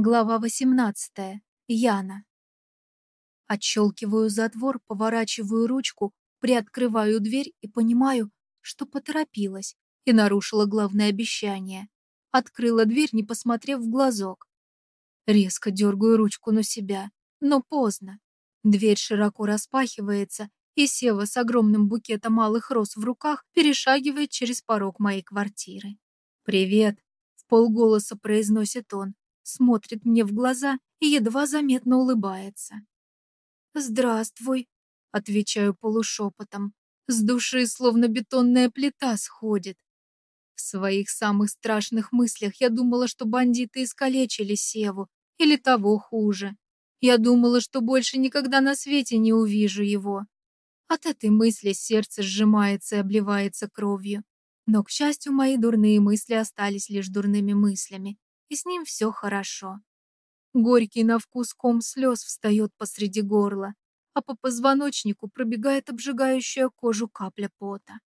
Глава 18. Яна. Отщелкиваю затвор, поворачиваю ручку, приоткрываю дверь и понимаю, что поторопилась и нарушила главное обещание. Открыла дверь, не посмотрев в глазок. Резко дергаю ручку на себя, но поздно. Дверь широко распахивается, и Сева с огромным букетом малых роз в руках перешагивает через порог моей квартиры. «Привет!» — в полголоса произносит он, смотрит мне в глаза и едва заметно улыбается. «Здравствуй», — отвечаю полушепотом. С души словно бетонная плита сходит. В своих самых страшных мыслях я думала, что бандиты искалечили Севу, или того хуже. Я думала, что больше никогда на свете не увижу его. От этой мысли сердце сжимается и обливается кровью. Но, к счастью, мои дурные мысли остались лишь дурными мыслями и с ним все хорошо. Горький на вкус ком слез встает посреди горла, а по позвоночнику пробегает обжигающая кожу капля пота.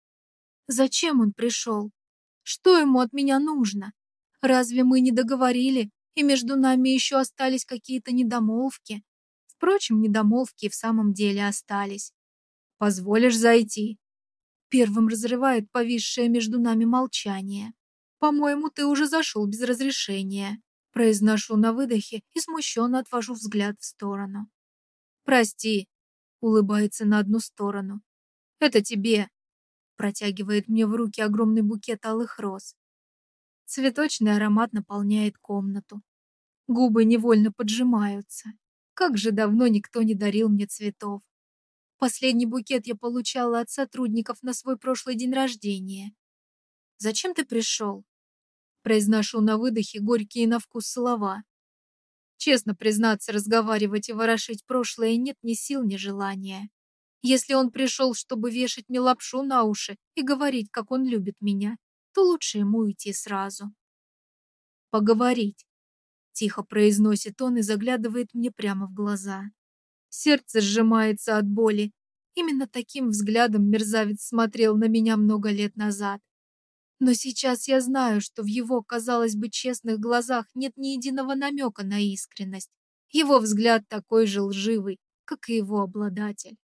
Зачем он пришел? Что ему от меня нужно? Разве мы не договорили, и между нами еще остались какие-то недомолвки? Впрочем, недомолвки в самом деле остались. «Позволишь зайти?» Первым разрывает повисшее между нами молчание. «По-моему, ты уже зашел без разрешения», произношу на выдохе и смущенно отвожу взгляд в сторону. «Прости», улыбается на одну сторону. «Это тебе», протягивает мне в руки огромный букет алых роз. Цветочный аромат наполняет комнату. Губы невольно поджимаются. Как же давно никто не дарил мне цветов. Последний букет я получала от сотрудников на свой прошлый день рождения. «Зачем ты пришел?» Произношу на выдохе горькие на вкус слова. Честно признаться, разговаривать и ворошить прошлое нет ни сил, ни желания. Если он пришел, чтобы вешать мне лапшу на уши и говорить, как он любит меня, то лучше ему уйти сразу. «Поговорить», — тихо произносит он и заглядывает мне прямо в глаза. Сердце сжимается от боли. Именно таким взглядом мерзавец смотрел на меня много лет назад. Но сейчас я знаю, что в его, казалось бы, честных глазах нет ни единого намека на искренность. Его взгляд такой же лживый, как и его обладатель.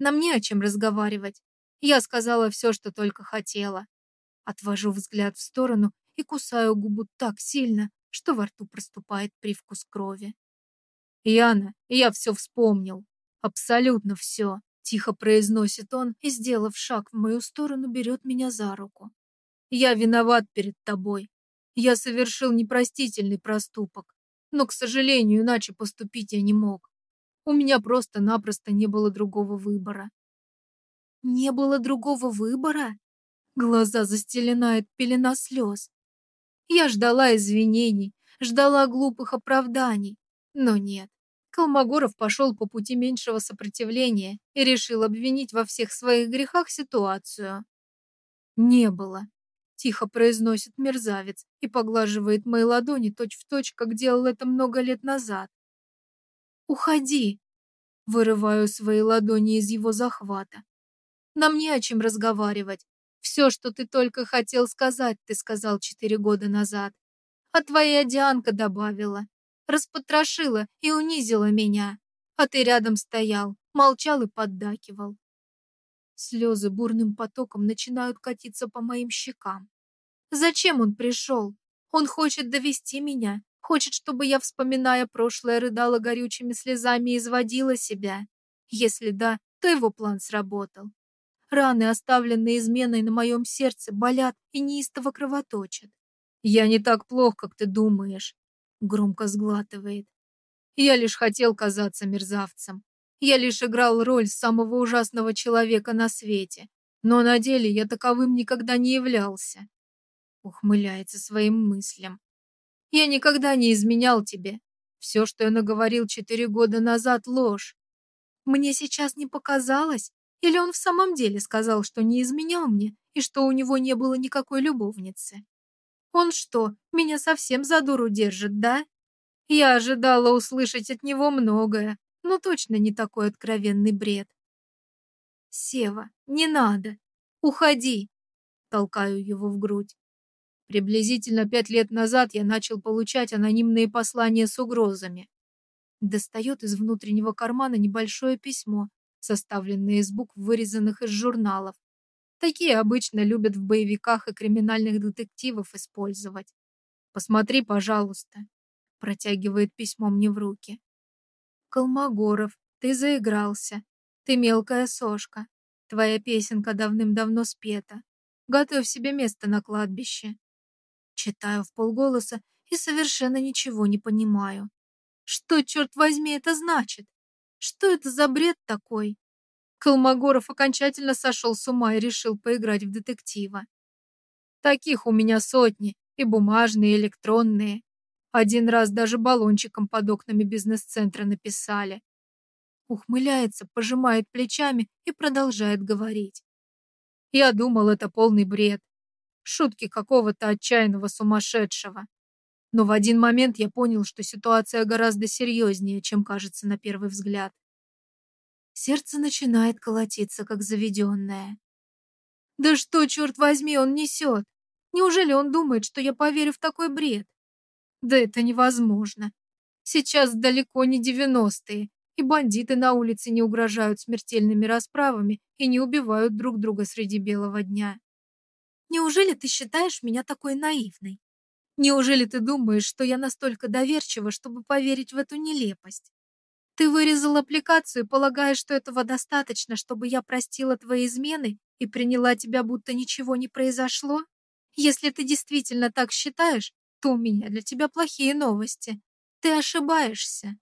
Нам не о чем разговаривать. Я сказала все, что только хотела. Отвожу взгляд в сторону и кусаю губу так сильно, что во рту проступает привкус крови. «Яна, я все вспомнил. Абсолютно все», — тихо произносит он и, сделав шаг в мою сторону, берет меня за руку. Я виноват перед тобой. Я совершил непростительный проступок, но, к сожалению, иначе поступить я не мог. У меня просто-напросто не было другого выбора. Не было другого выбора? Глаза застеленает пелена слез. Я ждала извинений, ждала глупых оправданий, но нет. Колмогоров пошел по пути меньшего сопротивления и решил обвинить во всех своих грехах ситуацию. Не было. Тихо произносит мерзавец и поглаживает мои ладони точь-в-точь, точь, как делал это много лет назад. «Уходи!» Вырываю свои ладони из его захвата. «Нам не о чем разговаривать. Все, что ты только хотел сказать, ты сказал четыре года назад. А твоя Дианка добавила. Распотрошила и унизила меня. А ты рядом стоял, молчал и поддакивал. Слезы бурным потоком начинают катиться по моим щекам. Зачем он пришел? Он хочет довести меня, хочет, чтобы я, вспоминая прошлое, рыдала горючими слезами и изводила себя. Если да, то его план сработал. Раны, оставленные изменой на моем сердце, болят и неистово кровоточат. «Я не так плох, как ты думаешь», — громко сглатывает. «Я лишь хотел казаться мерзавцем. Я лишь играл роль самого ужасного человека на свете, но на деле я таковым никогда не являлся. Ухмыляется своим мыслям. Я никогда не изменял тебе. Все, что я наговорил четыре года назад, ложь. Мне сейчас не показалось? Или он в самом деле сказал, что не изменял мне и что у него не было никакой любовницы? Он что, меня совсем за дуру держит, да? Я ожидала услышать от него многое, но точно не такой откровенный бред. «Сева, не надо! Уходи!» Толкаю его в грудь. Приблизительно пять лет назад я начал получать анонимные послания с угрозами. Достает из внутреннего кармана небольшое письмо, составленное из букв, вырезанных из журналов. Такие обычно любят в боевиках и криминальных детективов использовать. Посмотри, пожалуйста. Протягивает письмо мне в руки. Колмогоров, ты заигрался. Ты мелкая сошка. Твоя песенка давным-давно спета. Готовь себе место на кладбище. Читаю в полголоса и совершенно ничего не понимаю. Что, черт возьми, это значит? Что это за бред такой? Колмогоров окончательно сошел с ума и решил поиграть в детектива. Таких у меня сотни, и бумажные, и электронные. Один раз даже баллончиком под окнами бизнес-центра написали. Ухмыляется, пожимает плечами и продолжает говорить. Я думал, это полный бред. Шутки какого-то отчаянного сумасшедшего. Но в один момент я понял, что ситуация гораздо серьезнее, чем кажется на первый взгляд. Сердце начинает колотиться, как заведенное. Да что, черт возьми, он несет? Неужели он думает, что я поверю в такой бред? Да это невозможно. Сейчас далеко не девяностые, и бандиты на улице не угрожают смертельными расправами и не убивают друг друга среди белого дня. Неужели ты считаешь меня такой наивной? Неужели ты думаешь, что я настолько доверчива, чтобы поверить в эту нелепость? Ты вырезал аппликацию, полагая, что этого достаточно, чтобы я простила твои измены и приняла тебя, будто ничего не произошло? Если ты действительно так считаешь, то у меня для тебя плохие новости. Ты ошибаешься.